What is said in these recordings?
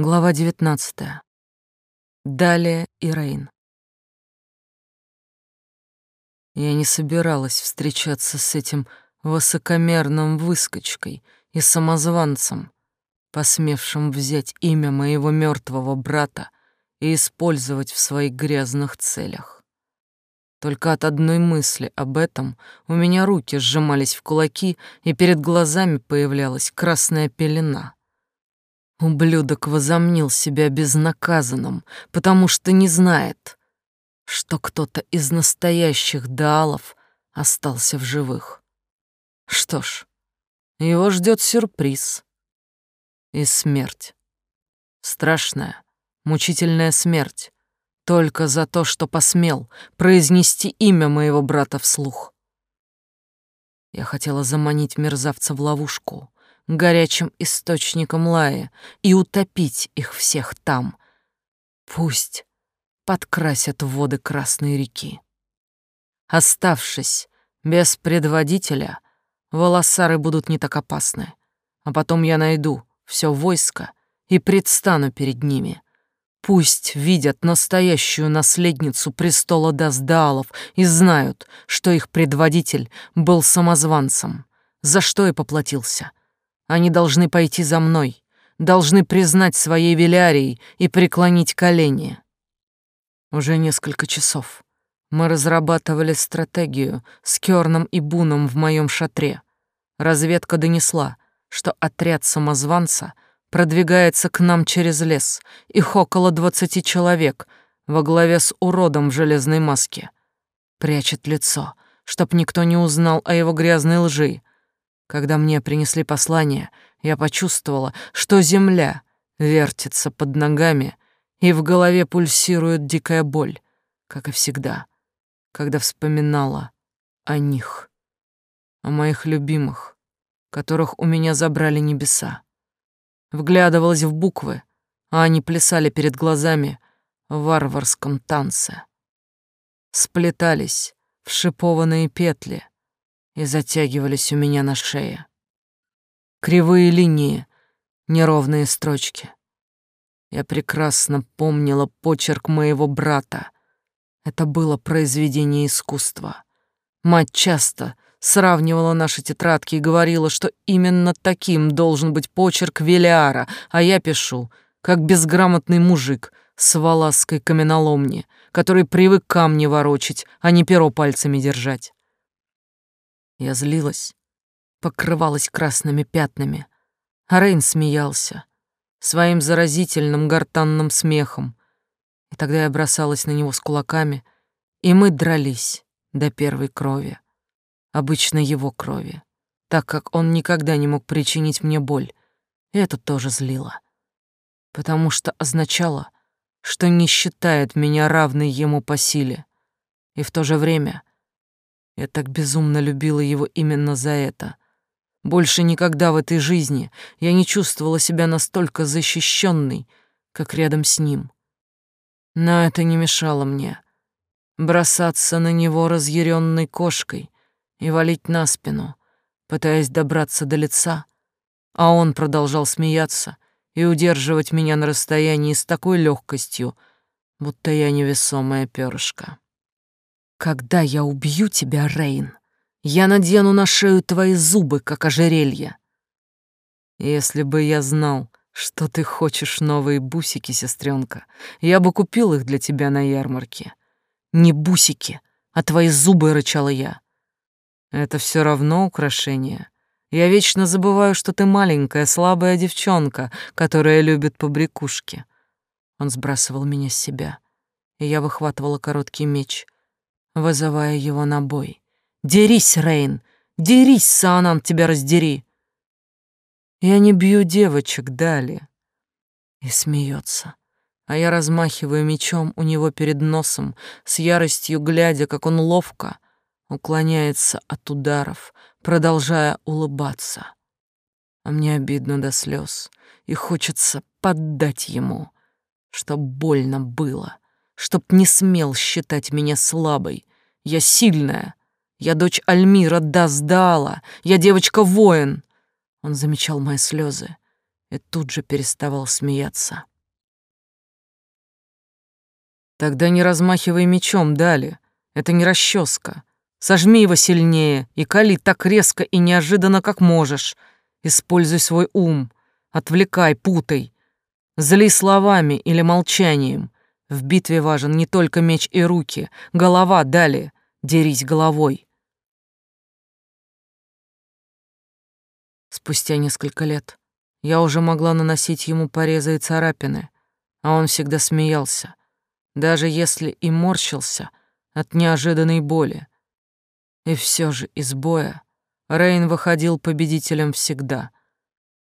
Глава 19. Далее Ирейн. Я не собиралась встречаться с этим высокомерным выскочкой и самозванцем, посмевшим взять имя моего мертвого брата и использовать в своих грязных целях. Только от одной мысли об этом у меня руки сжимались в кулаки, и перед глазами появлялась красная пелена — Ублюдок возомнил себя безнаказанным, потому что не знает, что кто-то из настоящих даалов остался в живых. Что ж, его ждет сюрприз и смерть. Страшная, мучительная смерть, только за то, что посмел произнести имя моего брата вслух. Я хотела заманить мерзавца в ловушку, горячим источником лая и утопить их всех там. Пусть подкрасят воды Красной реки. Оставшись без предводителя, волосары будут не так опасны, а потом я найду все войско и предстану перед ними. Пусть видят настоящую наследницу престола Даздаалов и знают, что их предводитель был самозванцем, за что и поплатился — они должны пойти за мной, должны признать своей Велярией и преклонить колени. Уже несколько часов мы разрабатывали стратегию с Кёрном и Буном в моем шатре. Разведка донесла, что отряд самозванца продвигается к нам через лес, их около двадцати человек во главе с уродом в железной маске. Прячет лицо, чтоб никто не узнал о его грязной лжи, когда мне принесли послание, я почувствовала, что земля вертится под ногами, и в голове пульсирует дикая боль, как и всегда, когда вспоминала о них, о моих любимых, которых у меня забрали небеса. Вглядывалась в буквы, а они плясали перед глазами в варварском танце. Сплетались в шипованные петли, и затягивались у меня на шее. Кривые линии, неровные строчки. Я прекрасно помнила почерк моего брата. Это было произведение искусства. Мать часто сравнивала наши тетрадки и говорила, что именно таким должен быть почерк Велиара, а я пишу, как безграмотный мужик с валасской каменоломни, который привык камни ворочить, а не перо пальцами держать. Я злилась, покрывалась красными пятнами, а Рейн смеялся своим заразительным гортанным смехом. И тогда я бросалась на него с кулаками, и мы дрались до первой крови, обычно его крови, так как он никогда не мог причинить мне боль. И это тоже злило, потому что означало, что не считает меня равной ему по силе, и в то же время я так безумно любила его именно за это. Больше никогда в этой жизни я не чувствовала себя настолько защищенной, как рядом с ним. Но это не мешало мне бросаться на него разъяренной кошкой и валить на спину, пытаясь добраться до лица, а он продолжал смеяться и удерживать меня на расстоянии с такой легкостью, будто я невесомая перышко. Когда я убью тебя, Рейн, я надену на шею твои зубы, как ожерелье. Если бы я знал, что ты хочешь новые бусики, сестренка, я бы купил их для тебя на ярмарке. Не бусики, а твои зубы, рычала я. Это все равно украшение. Я вечно забываю, что ты маленькая, слабая девчонка, которая любит побрякушки. Он сбрасывал меня с себя, и я выхватывала короткий меч — вызывая его на бой. «Дерись, Рейн! Дерись, Саанан, тебя раздери!» «Я не бью девочек, Дали!» И смеется, а я размахиваю мечом у него перед носом, с яростью глядя, как он ловко уклоняется от ударов, продолжая улыбаться. А мне обидно до слез, и хочется поддать ему, чтоб больно было, чтоб не смел считать меня слабой, я сильная. Я дочь Альмира Даздала. Я девочка-воин. Он замечал мои слезы и тут же переставал смеяться. Тогда не размахивай мечом, Дали. Это не расческа. Сожми его сильнее и кали так резко и неожиданно, как можешь. Используй свой ум. Отвлекай, путай. Зли словами или молчанием. В битве важен не только меч и руки. Голова, Дали. Дерись головой. Спустя несколько лет я уже могла наносить ему порезы и царапины, а он всегда смеялся даже если и морщился от неожиданной боли. И все же из боя Рейн выходил победителем всегда.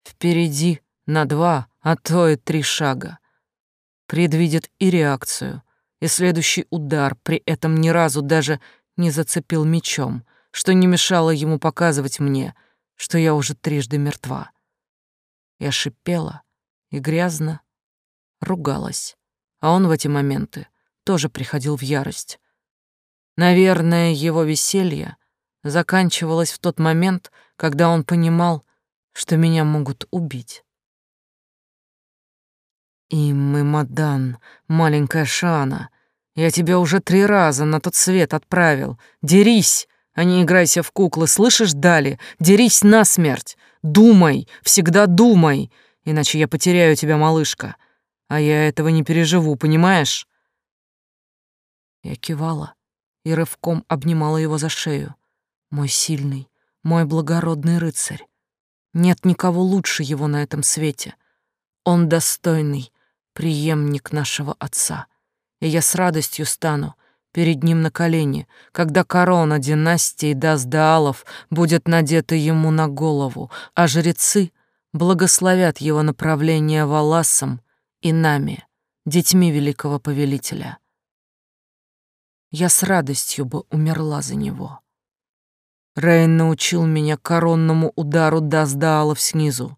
Впереди на два, а то и три шага. Предвидит и реакцию, и следующий удар, при этом ни разу даже не зацепил мечом, что не мешало ему показывать мне, что я уже трижды мертва. Я шипела и грязно ругалась а он в эти моменты тоже приходил в ярость. Наверное, его веселье заканчивалось в тот момент, когда он понимал, что меня могут убить. И мы, Мадан, маленькая Шана, я тебя уже три раза на тот свет отправил. Дерись, а не играйся в куклы, слышишь, Дали? Дерись насмерть. Думай, всегда думай, иначе я потеряю тебя, малышка а я этого не переживу, понимаешь?» Я кивала и рывком обнимала его за шею. Мой сильный, мой благородный рыцарь. Нет никого лучше его на этом свете. Он достойный преемник нашего отца, и я с радостью стану перед ним на колени, когда корона династии Даздаалов будет надета ему на голову, а жрецы благословят его направление валасом и нами, детьми великого повелителя. Я с радостью бы умерла за него. Рейн научил меня коронному удару Даздаалов снизу,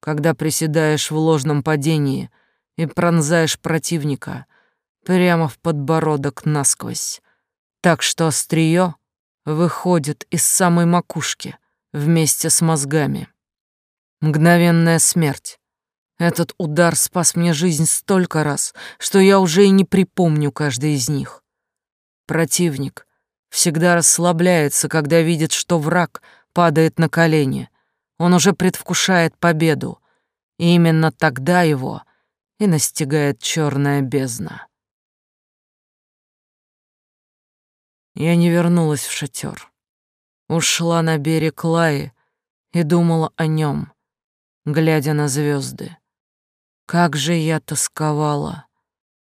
когда приседаешь в ложном падении и пронзаешь противника прямо в подбородок насквозь, так что острие выходит из самой макушки вместе с мозгами. Мгновенная смерть, этот удар спас мне жизнь столько раз, что я уже и не припомню каждый из них. Противник всегда расслабляется, когда видит, что враг падает на колени. Он уже предвкушает победу, и именно тогда его и настигает черная бездна. Я не вернулась в шатер. Ушла на берег Лаи и думала о нем, глядя на звезды. Как же я тосковала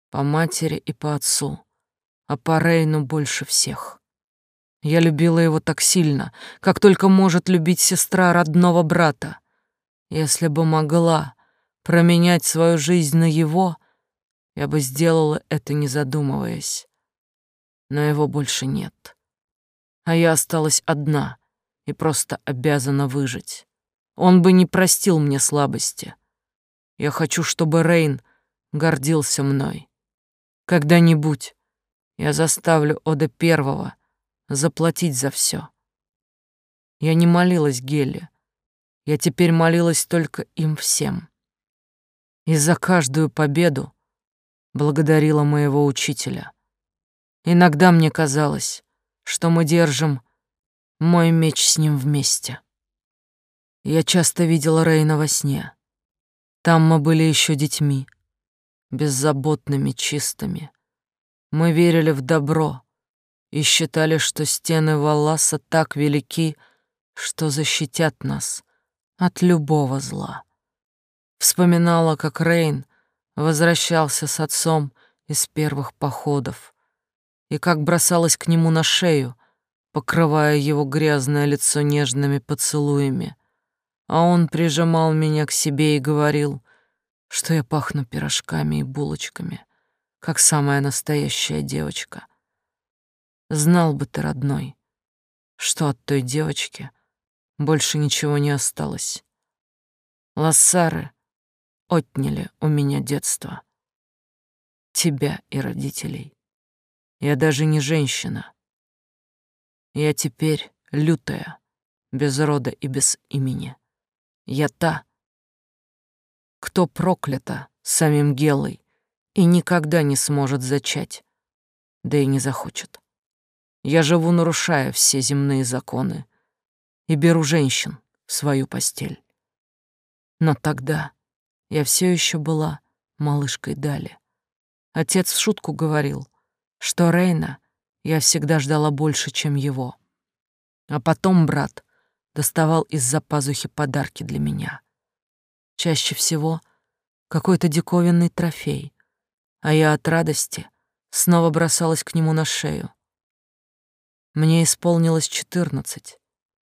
по матери и по отцу, а по Рейну больше всех. Я любила его так сильно, как только может любить сестра родного брата. Если бы могла променять свою жизнь на его, я бы сделала это, не задумываясь. Но его больше нет. А я осталась одна и просто обязана выжить. Он бы не простил мне слабости. Я хочу, чтобы Рейн гордился мной. Когда-нибудь я заставлю Ода Первого заплатить за все. Я не молилась Геле. Я теперь молилась только им всем. И за каждую победу благодарила моего учителя. Иногда мне казалось, что мы держим мой меч с ним вместе. Я часто видела Рейна во сне. Там мы были еще детьми, беззаботными, чистыми. Мы верили в добро и считали, что стены Валласа так велики, что защитят нас от любого зла. Вспоминала, как Рейн возвращался с отцом из первых походов, и как бросалась к нему на шею, покрывая его грязное лицо нежными поцелуями а он прижимал меня к себе и говорил, что я пахну пирожками и булочками, как самая настоящая девочка. Знал бы ты, родной, что от той девочки больше ничего не осталось. Лассары отняли у меня детство, тебя и родителей. Я даже не женщина. Я теперь лютая, без рода и без имени. Я та, кто проклята самим Гелой и никогда не сможет зачать, да и не захочет. Я живу, нарушая все земные законы, и беру женщин в свою постель. Но тогда я все еще была малышкой Дали. Отец в шутку говорил, что Рейна я всегда ждала больше, чем его. А потом брат доставал из-за пазухи подарки для меня. Чаще всего какой-то диковинный трофей, а я от радости снова бросалась к нему на шею. Мне исполнилось четырнадцать,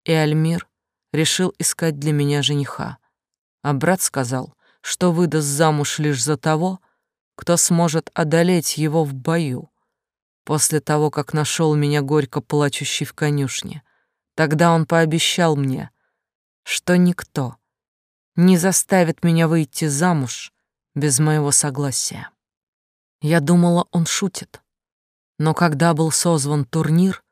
и Альмир решил искать для меня жениха, а брат сказал, что выдаст замуж лишь за того, кто сможет одолеть его в бою. После того, как нашел меня горько плачущий в конюшне, тогда он пообещал мне, что никто не заставит меня выйти замуж без моего согласия. Я думала, он шутит. Но когда был созван турнир,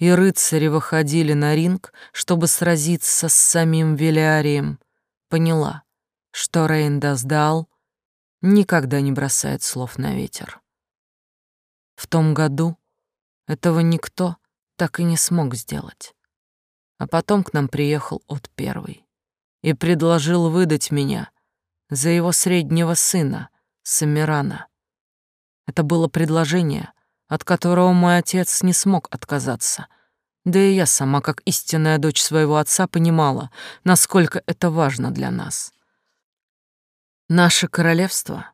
и рыцари выходили на ринг, чтобы сразиться с самим Велиарием, поняла, что Рейндаздал никогда не бросает слов на ветер. В том году этого никто так и не смог сделать. А потом к нам приехал от первый и предложил выдать меня за его среднего сына, Самирана. Это было предложение, от которого мой отец не смог отказаться. Да и я сама, как истинная дочь своего отца, понимала, насколько это важно для нас. Наше королевство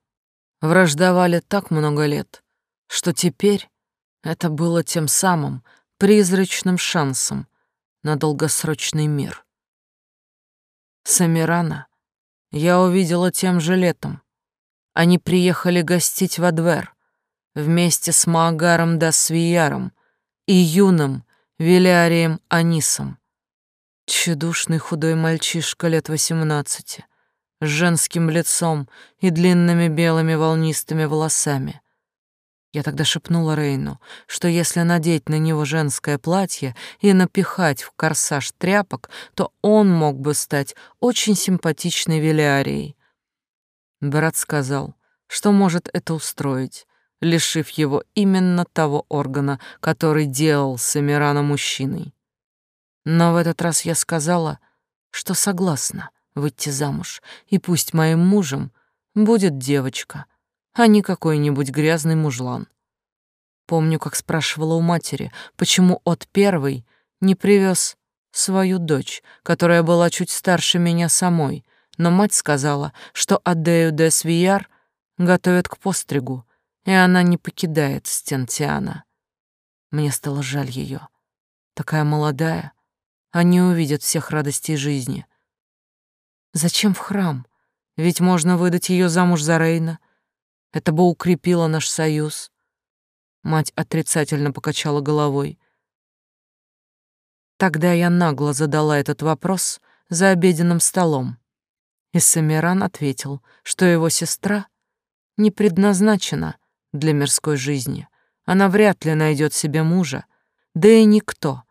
враждовали так много лет, что теперь это было тем самым призрачным шансом на долгосрочный мир. Самирана я увидела тем же летом. Они приехали гостить в Адвер вместе с Маагаром Дасвияром и юным Велярием Анисом. Тщедушный худой мальчишка лет восемнадцати, с женским лицом и длинными белыми волнистыми волосами. Я тогда шепнула Рейну, что если надеть на него женское платье и напихать в корсаж тряпок, то он мог бы стать очень симпатичной Велиарией. Брат сказал, что может это устроить, лишив его именно того органа, который делал Самирана мужчиной. Но в этот раз я сказала, что согласна выйти замуж, и пусть моим мужем будет девочка, а не какой-нибудь грязный мужлан. Помню, как спрашивала у матери, почему от первой не привез свою дочь, которая была чуть старше меня самой, но мать сказала, что Адею де Свияр готовят к постригу, и она не покидает стен Тиана. Мне стало жаль ее. Такая молодая, они увидят всех радостей жизни. Зачем в храм? Ведь можно выдать ее замуж за Рейна. Это бы укрепило наш союз. Мать отрицательно покачала головой. Тогда я нагло задала этот вопрос за обеденным столом. И Самиран ответил, что его сестра не предназначена для мирской жизни. Она вряд ли найдет себе мужа, да и никто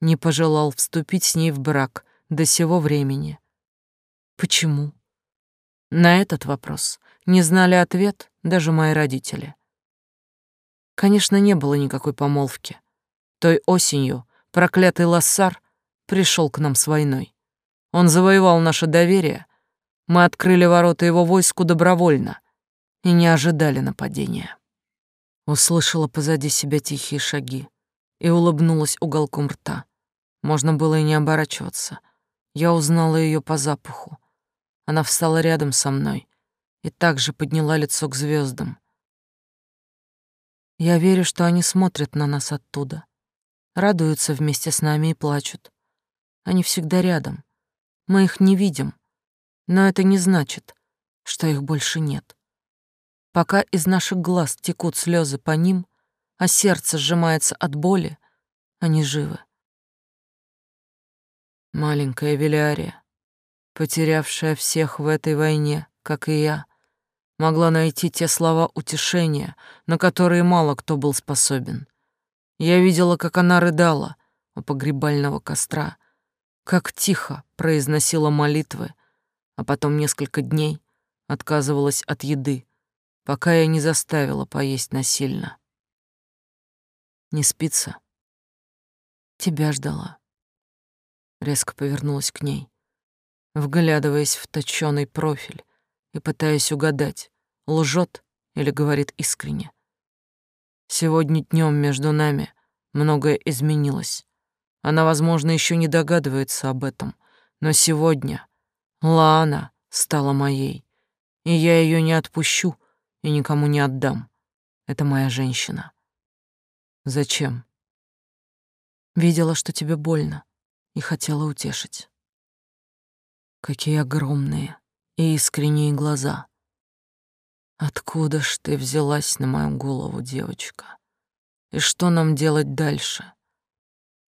не пожелал вступить с ней в брак до сего времени. Почему? На этот вопрос не знали ответ даже мои родители. Конечно, не было никакой помолвки. Той осенью проклятый Лассар пришел к нам с войной. Он завоевал наше доверие, мы открыли ворота его войску добровольно и не ожидали нападения. Услышала позади себя тихие шаги и улыбнулась уголком рта. Можно было и не оборачиваться. Я узнала ее по запаху. Она встала рядом со мной и также подняла лицо к звездам. Я верю, что они смотрят на нас оттуда, радуются вместе с нами и плачут. Они всегда рядом. Мы их не видим, но это не значит, что их больше нет. Пока из наших глаз текут слезы по ним, а сердце сжимается от боли, они живы. Маленькая Велиария, потерявшая всех в этой войне, как и я, могла найти те слова утешения, на которые мало кто был способен. Я видела, как она рыдала у погребального костра, как тихо произносила молитвы, а потом несколько дней отказывалась от еды, пока я не заставила поесть насильно. Не спится? Тебя ждала. Резко повернулась к ней, вглядываясь в точёный профиль и пытаясь угадать, лжет или говорит искренне. Сегодня днем между нами многое изменилось. Она, возможно, еще не догадывается об этом, но сегодня Лаана стала моей, и я ее не отпущу и никому не отдам. Это моя женщина. Зачем? Видела, что тебе больно, и хотела утешить. Какие огромные и искренние глаза. Откуда ж ты взялась на мою голову, девочка? И что нам делать дальше?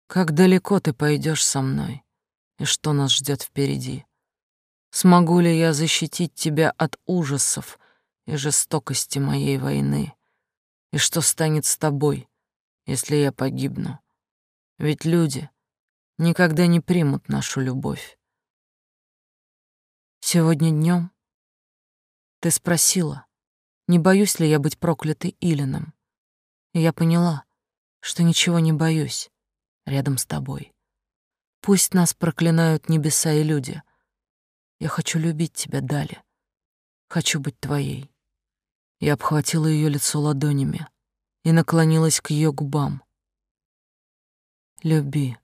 Как далеко ты пойдешь со мной? И что нас ждет впереди? Смогу ли я защитить тебя от ужасов и жестокости моей войны? И что станет с тобой, если я погибну? Ведь люди никогда не примут нашу любовь. Сегодня днем ты спросила, не боюсь ли я быть проклятой Илином. И я поняла, что ничего не боюсь рядом с тобой. Пусть нас проклинают небеса и люди. Я хочу любить тебя, Дали. Хочу быть твоей. Я обхватила ее лицо ладонями и наклонилась к ее губам. Люби,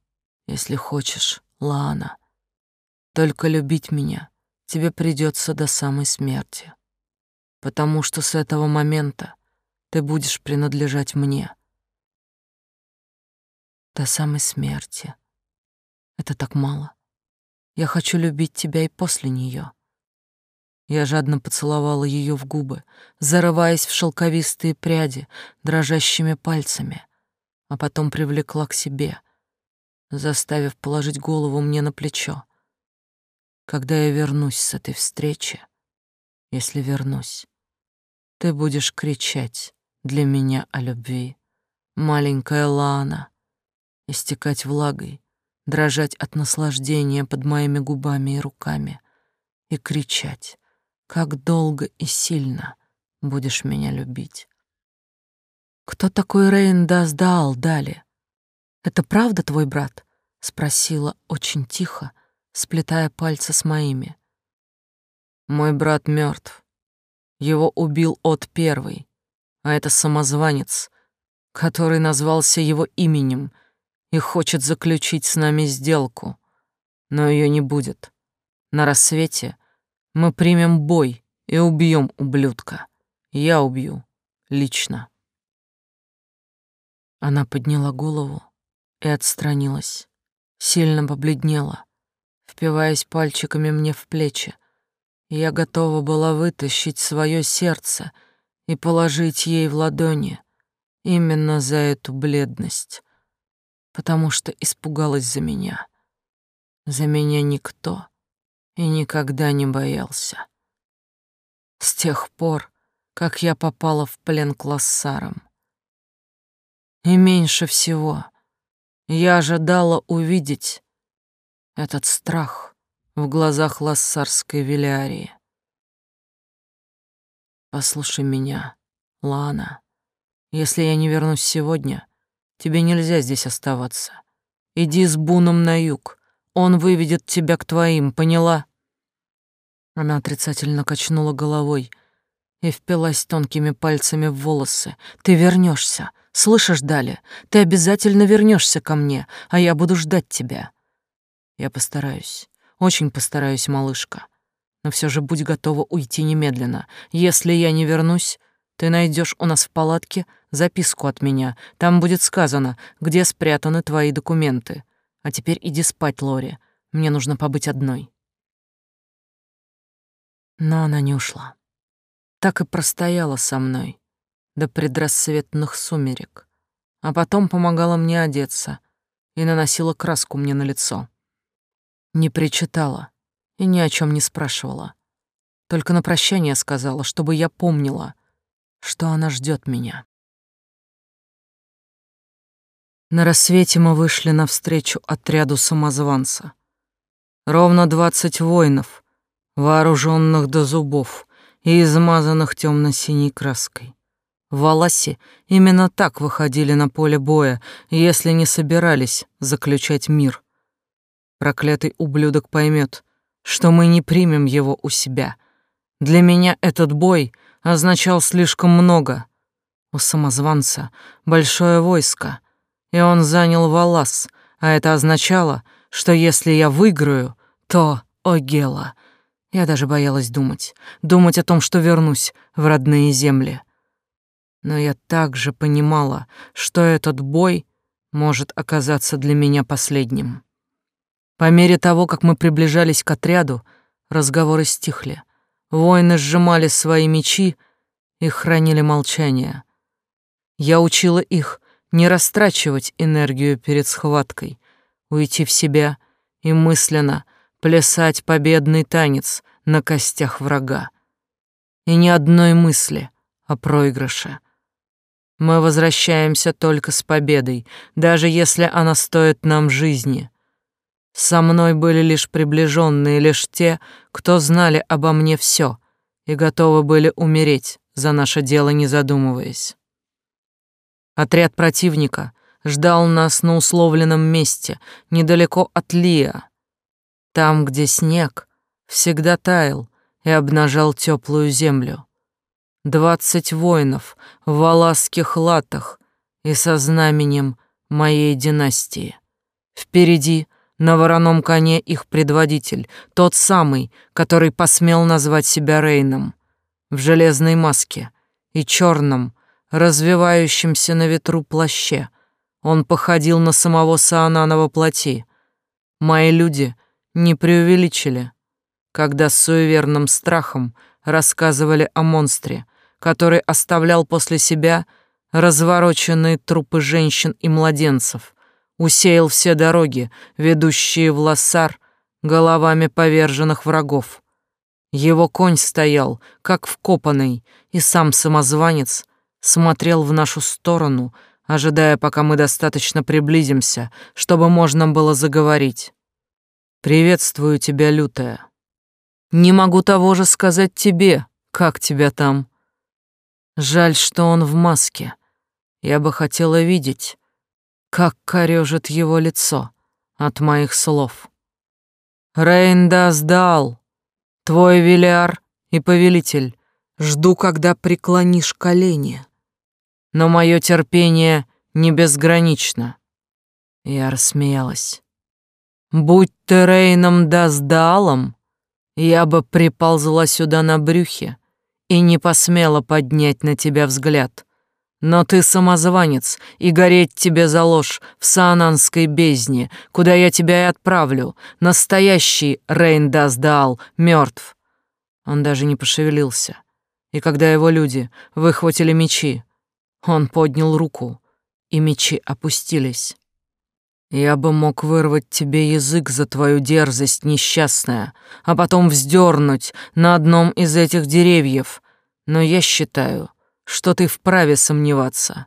если хочешь, Лаана. Только любить меня тебе придется до самой смерти потому что с этого момента ты будешь принадлежать мне. До самой смерти. Это так мало. Я хочу любить тебя и после нее. Я жадно поцеловала ее в губы, зарываясь в шелковистые пряди дрожащими пальцами, а потом привлекла к себе, заставив положить голову мне на плечо. Когда я вернусь с этой встречи, если вернусь, ты будешь кричать для меня о любви, маленькая Лана, истекать влагой, дрожать от наслаждения под моими губами и руками и кричать, как долго и сильно будешь меня любить. Кто такой Рейн Даздаал Дали? Это правда твой брат? спросила очень тихо, сплетая пальцы с моими. Мой брат мертв. Его убил от первый, а это самозванец, который назвался его именем и хочет заключить с нами сделку. Но ее не будет. На рассвете мы примем бой и убьем ублюдка. Я убью. Лично. Она подняла голову и отстранилась, сильно побледнела, впиваясь пальчиками мне в плечи, я готова была вытащить свое сердце и положить ей в ладони именно за эту бледность, потому что испугалась за меня. За меня никто и никогда не боялся. С тех пор, как я попала в плен к лассарам. И меньше всего я ожидала увидеть этот страх в глазах лассарской Велиарии. Послушай меня, Лана. Если я не вернусь сегодня, тебе нельзя здесь оставаться. Иди с Буном на юг. Он выведет тебя к твоим, поняла? Она отрицательно качнула головой и впилась тонкими пальцами в волосы. Ты вернешься, слышишь, Дали? Ты обязательно вернешься ко мне, а я буду ждать тебя. Я постараюсь. Очень постараюсь, малышка. Но все же будь готова уйти немедленно. Если я не вернусь, ты найдешь у нас в палатке записку от меня. Там будет сказано, где спрятаны твои документы. А теперь иди спать, Лори. Мне нужно побыть одной. Но она не ушла. Так и простояла со мной до предрассветных сумерек, а потом помогала мне одеться и наносила краску мне на лицо. Не причитала и ни о чем не спрашивала. Только на прощание сказала, чтобы я помнила, что она ждет меня. На рассвете мы вышли навстречу отряду самозванца. Ровно двадцать воинов, вооруженных до зубов и измазанных темно-синей краской. Валаси именно так выходили на поле боя, если не собирались заключать мир. Проклятый ублюдок поймет, что мы не примем его у себя. Для меня этот бой означал слишком много. У самозванца большое войско, и он занял Валас, а это означало, что если я выиграю, то, о Гела, я даже боялась думать, думать о том, что вернусь в родные земли. Но я также понимала, что этот бой может оказаться для меня последним. По мере того, как мы приближались к отряду, разговоры стихли. Воины сжимали свои мечи и хранили молчание. Я учила их не растрачивать энергию перед схваткой, уйти в себя и мысленно плясать победный танец на костях врага. И ни одной мысли о проигрыше. Мы возвращаемся только с победой, даже если она стоит нам жизни. Со мной были лишь приближенные, лишь те, кто знали обо мне все и готовы были умереть за наше дело, не задумываясь. Отряд противника ждал нас на условленном месте, недалеко от Лия, там, где снег всегда таял и обнажал теплую землю. Двадцать воинов в валасских латах и со знаменем моей династии. Впереди на вороном коне их предводитель, тот самый, который посмел назвать себя Рейном, в железной маске и черном, развивающемся на ветру плаще. Он походил на самого Саанана плоти. Мои люди не преувеличили, когда с суеверным страхом рассказывали о монстре, который оставлял после себя развороченные трупы женщин и младенцев, усеял все дороги, ведущие в Лассар, головами поверженных врагов. Его конь стоял, как вкопанный, и сам самозванец смотрел в нашу сторону, ожидая, пока мы достаточно приблизимся, чтобы можно было заговорить. «Приветствую тебя, лютая. Не могу того же сказать тебе, как тебя там. Жаль, что он в маске. Я бы хотела видеть, как корёжит его лицо от моих слов. Рейндас дал, твой велиар и повелитель, жду, когда преклонишь колени но мое терпение не безгранично. Я рассмеялась. Будь ты Рейном Даздалом, я бы приползла сюда на брюхе и не посмела поднять на тебя взгляд. Но ты самозванец, и гореть тебе за ложь в Саананской бездне, куда я тебя и отправлю. Настоящий Рейн Даздаал мертв. Он даже не пошевелился. И когда его люди выхватили мечи, он поднял руку, и мечи опустились. Я бы мог вырвать тебе язык за твою дерзость несчастная, а потом вздернуть на одном из этих деревьев, но я считаю, что ты вправе сомневаться.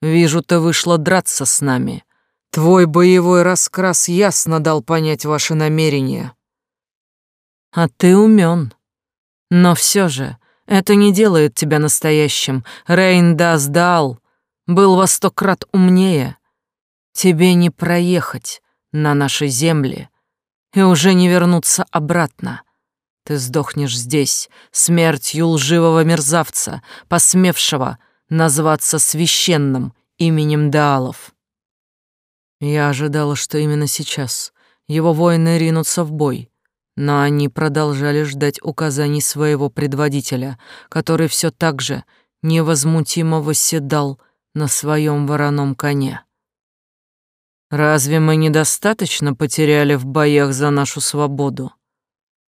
Вижу, ты вышла драться с нами. Твой боевой раскрас ясно дал понять ваши намерения. А ты умен. Но все же это не делает тебя настоящим. Рейн Даздал был во сто крат умнее. Тебе не проехать на нашей земле и уже не вернуться обратно. Ты сдохнешь здесь, смертью лживого мерзавца, посмевшего назваться священным именем Даалов. Я ожидала, что именно сейчас его воины ринутся в бой, но они продолжали ждать указаний своего предводителя, который все так же невозмутимо восседал на своем вороном коне. Разве мы недостаточно потеряли в боях за нашу свободу?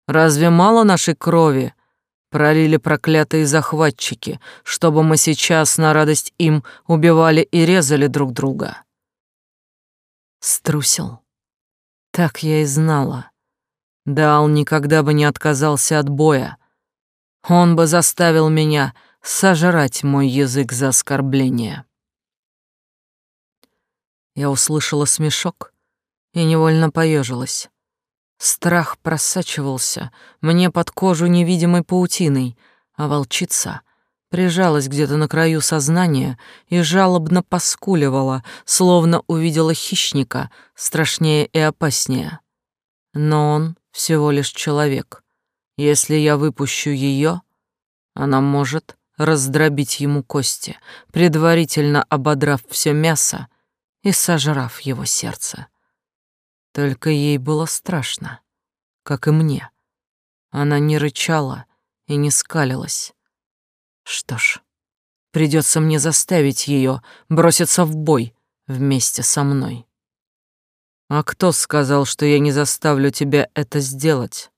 Разве мало нашей крови пролили проклятые захватчики, чтобы мы сейчас на радость им убивали и резали друг друга? Струсил. Так я и знала. Дал никогда бы не отказался от боя. Он бы заставил меня сожрать мой язык за оскорбление. Я услышала смешок и невольно поежилась. Страх просачивался мне под кожу невидимой паутиной, а волчица прижалась где-то на краю сознания и жалобно поскуливала, словно увидела хищника страшнее и опаснее. Но он всего лишь человек. Если я выпущу ее, она может раздробить ему кости, предварительно ободрав все мясо и сожрав его сердце. Только ей было страшно, как и мне. Она не рычала и не скалилась. Что ж, придется мне заставить ее броситься в бой вместе со мной. А кто сказал, что я не заставлю тебя это сделать?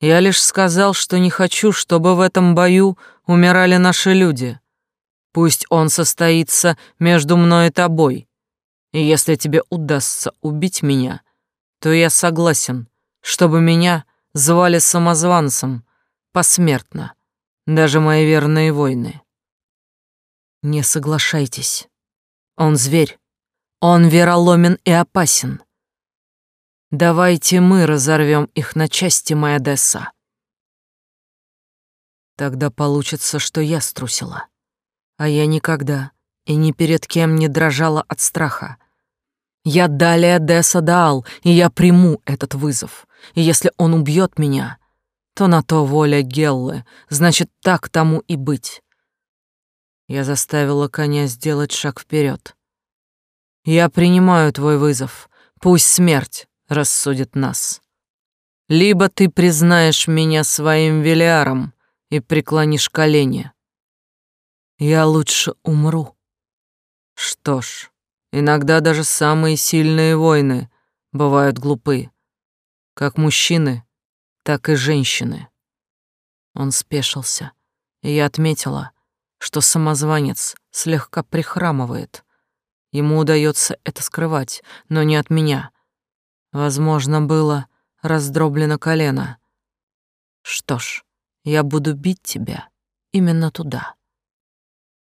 Я лишь сказал, что не хочу, чтобы в этом бою умирали наши люди. Пусть он состоится между мной и тобой. И если тебе удастся убить меня, то я согласен, чтобы меня звали самозванцем посмертно, даже мои верные воины. Не соглашайтесь. Он зверь. Он вероломен и опасен. Давайте мы разорвем их на части, моя Десса. Тогда получится, что я струсила. А я никогда и ни перед кем не дрожала от страха. Я далее Десса Даал, и я приму этот вызов. И если он убьет меня, то на то воля Геллы, значит, так тому и быть. Я заставила коня сделать шаг вперед. Я принимаю твой вызов. Пусть смерть рассудит нас. Либо ты признаешь меня своим велиаром и преклонишь колени. Я лучше умру. Что ж, иногда даже самые сильные воины бывают глупы, как мужчины, так и женщины. Он спешился, и я отметила, что самозванец слегка прихрамывает. Ему удается это скрывать, но не от меня — Возможно, было раздроблено колено. Что ж, я буду бить тебя именно туда.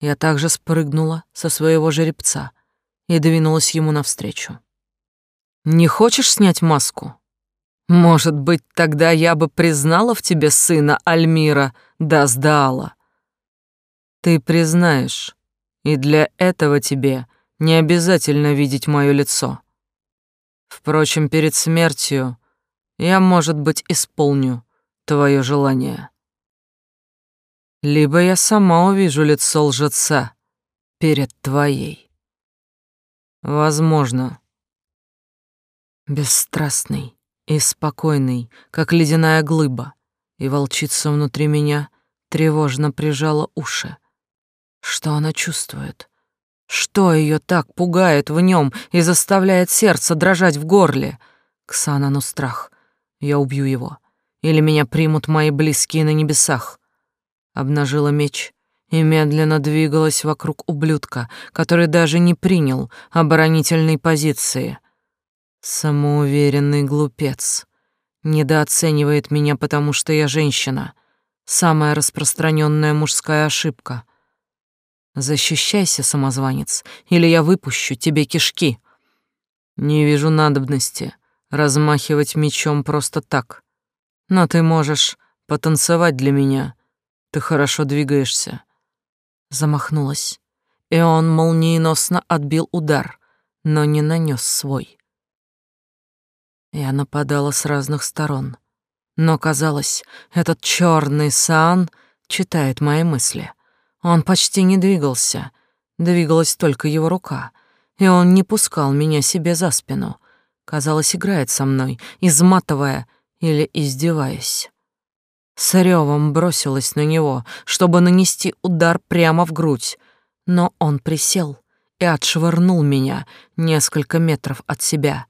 Я также спрыгнула со своего жеребца и двинулась ему навстречу. «Не хочешь снять маску? Может быть, тогда я бы признала в тебе сына Альмира Даздаала. Ты признаешь, и для этого тебе не обязательно видеть мое лицо. Впрочем, перед смертью я, может быть, исполню твое желание. Либо я сама увижу лицо лжеца перед твоей. Возможно. Бесстрастный и спокойный, как ледяная глыба, и волчица внутри меня тревожно прижала уши. Что она чувствует? Что ее так пугает в нем и заставляет сердце дрожать в горле? Ксанану страх. Я убью его. Или меня примут мои близкие на небесах. Обнажила меч и медленно двигалась вокруг ублюдка, который даже не принял оборонительной позиции. Самоуверенный глупец. Недооценивает меня, потому что я женщина. Самая распространенная мужская ошибка. Защищайся, самозванец, или я выпущу тебе кишки. Не вижу надобности размахивать мечом просто так. Но ты можешь потанцевать для меня. Ты хорошо двигаешься. Замахнулась, и он молниеносно отбил удар, но не нанес свой. Я нападала с разных сторон, но казалось, этот черный Саан читает мои мысли. Он почти не двигался, двигалась только его рука, и он не пускал меня себе за спину. Казалось, играет со мной, изматывая или издеваясь. С ревом бросилась на него, чтобы нанести удар прямо в грудь, но он присел и отшвырнул меня несколько метров от себя,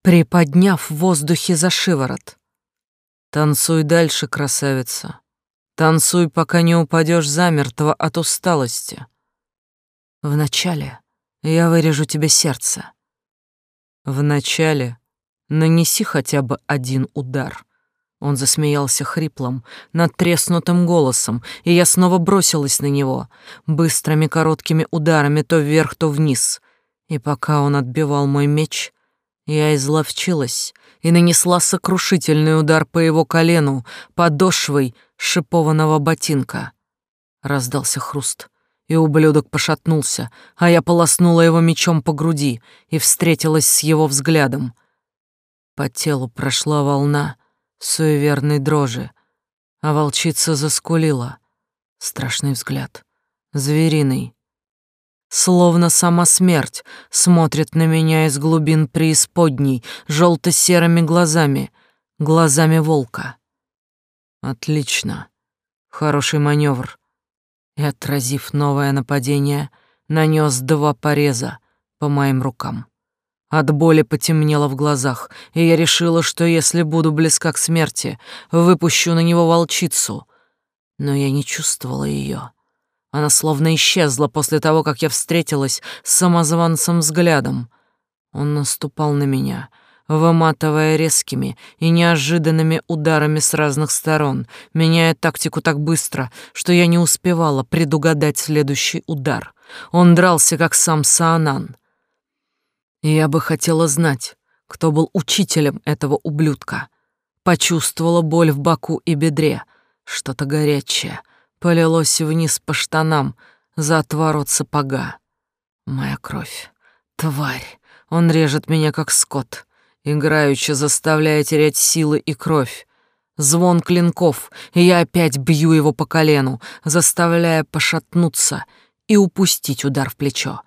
приподняв в воздухе за шиворот. «Танцуй дальше, красавица. Танцуй, пока не упадешь замертво от усталости. Вначале я вырежу тебе сердце. Вначале нанеси хотя бы один удар. Он засмеялся хриплым, надтреснутым голосом, и я снова бросилась на него, быстрыми короткими ударами то вверх, то вниз. И пока он отбивал мой меч, я изловчилась и нанесла сокрушительный удар по его колену, подошвой шипованного ботинка. Раздался хруст, и ублюдок пошатнулся, а я полоснула его мечом по груди и встретилась с его взглядом. По телу прошла волна суеверной дрожи, а волчица заскулила. Страшный взгляд, звериный, словно сама смерть смотрит на меня из глубин преисподней желто-серыми глазами, глазами волка. Отлично. Хороший маневр. И, отразив новое нападение, нанес два пореза по моим рукам. От боли потемнело в глазах, и я решила, что если буду близка к смерти, выпущу на него волчицу. Но я не чувствовала ее. Она словно исчезла после того, как я встретилась с самозванцем взглядом. Он наступал на меня, выматывая резкими и неожиданными ударами с разных сторон, меняя тактику так быстро, что я не успевала предугадать следующий удар. Он дрался, как сам Саанан. Я бы хотела знать, кто был учителем этого ублюдка. Почувствовала боль в боку и бедре, что-то горячее — полилось вниз по штанам за отворот сапога. Моя кровь. Тварь. Он режет меня, как скот, играючи заставляя терять силы и кровь. Звон клинков, и я опять бью его по колену, заставляя пошатнуться и упустить удар в плечо.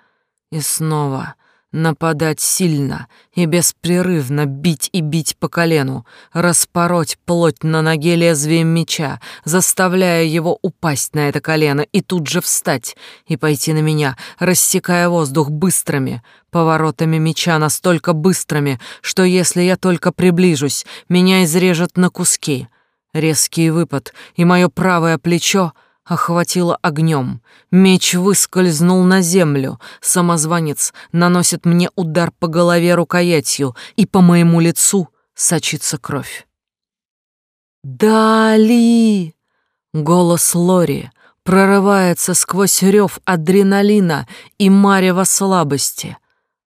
И снова Нападать сильно и беспрерывно бить и бить по колену, распороть плоть на ноге лезвием меча, заставляя его упасть на это колено и тут же встать и пойти на меня, рассекая воздух быстрыми поворотами меча настолько быстрыми, что если я только приближусь, меня изрежет на куски. Резкий выпад, и мое правое плечо — охватило огнем. Меч выскользнул на землю. Самозванец наносит мне удар по голове рукоятью, и по моему лицу сочится кровь. «Дали!» Голос Лори прорывается сквозь рев адреналина и марево слабости.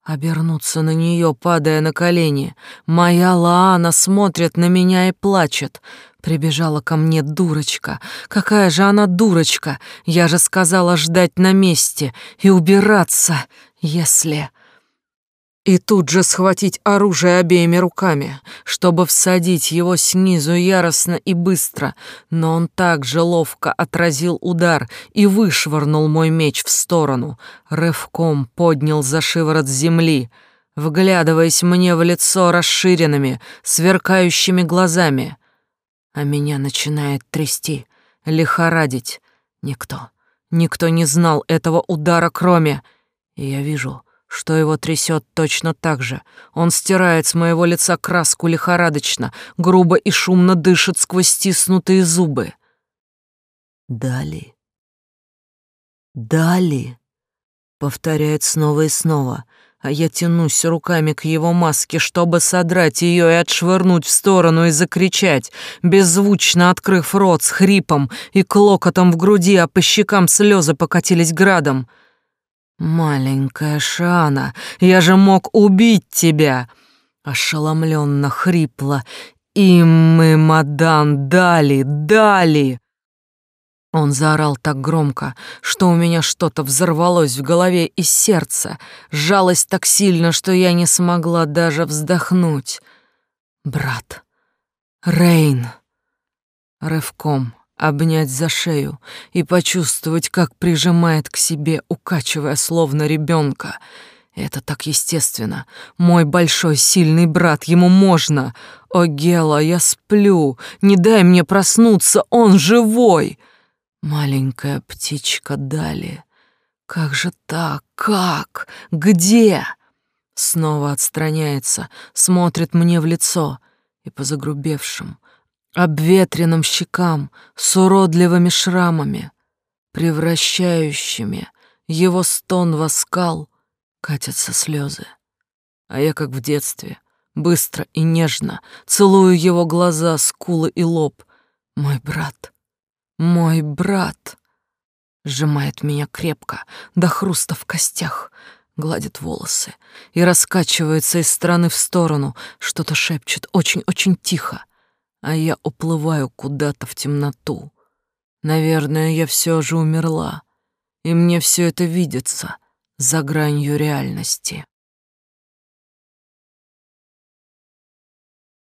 Обернуться на нее, падая на колени. Моя Лаана смотрит на меня и плачет. Прибежала ко мне дурочка. Какая же она дурочка! Я же сказала ждать на месте и убираться, если... И тут же схватить оружие обеими руками, чтобы всадить его снизу яростно и быстро, но он так же ловко отразил удар и вышвырнул мой меч в сторону, рывком поднял за шиворот земли, вглядываясь мне в лицо расширенными, сверкающими глазами — а меня начинает трясти, лихорадить. Никто, никто не знал этого удара, кроме... И я вижу, что его трясет точно так же. Он стирает с моего лица краску лихорадочно, грубо и шумно дышит сквозь стиснутые зубы. «Дали, дали», — повторяет снова и снова, а я тянусь руками к его маске, чтобы содрать ее и отшвырнуть в сторону и закричать, беззвучно открыв рот с хрипом и клокотом в груди, а по щекам слезы покатились градом. «Маленькая Шана, я же мог убить тебя!» Ошеломленно хрипло. «И мы, мадан, дали, дали!» Он заорал так громко, что у меня что-то взорвалось в голове и сердце, сжалось так сильно, что я не смогла даже вздохнуть. «Брат! Рейн!» Рывком обнять за шею и почувствовать, как прижимает к себе, укачивая словно ребенка. Это так естественно. Мой большой сильный брат, ему можно. О, Гела, я сплю. Не дай мне проснуться, он живой. Маленькая птичка Дали. Как же так? Как? Где? Снова отстраняется, смотрит мне в лицо и по загрубевшим, обветренным щекам с уродливыми шрамами, превращающими его стон в оскал, катятся слезы. А я, как в детстве, быстро и нежно целую его глаза, скулы и лоб. Мой брат — мой брат сжимает меня крепко, до хруста в костях, гладит волосы и раскачивается из стороны в сторону, что-то шепчет очень-очень тихо, а я уплываю куда-то в темноту, Наверное, я все же умерла, и мне все это видится за гранью реальности.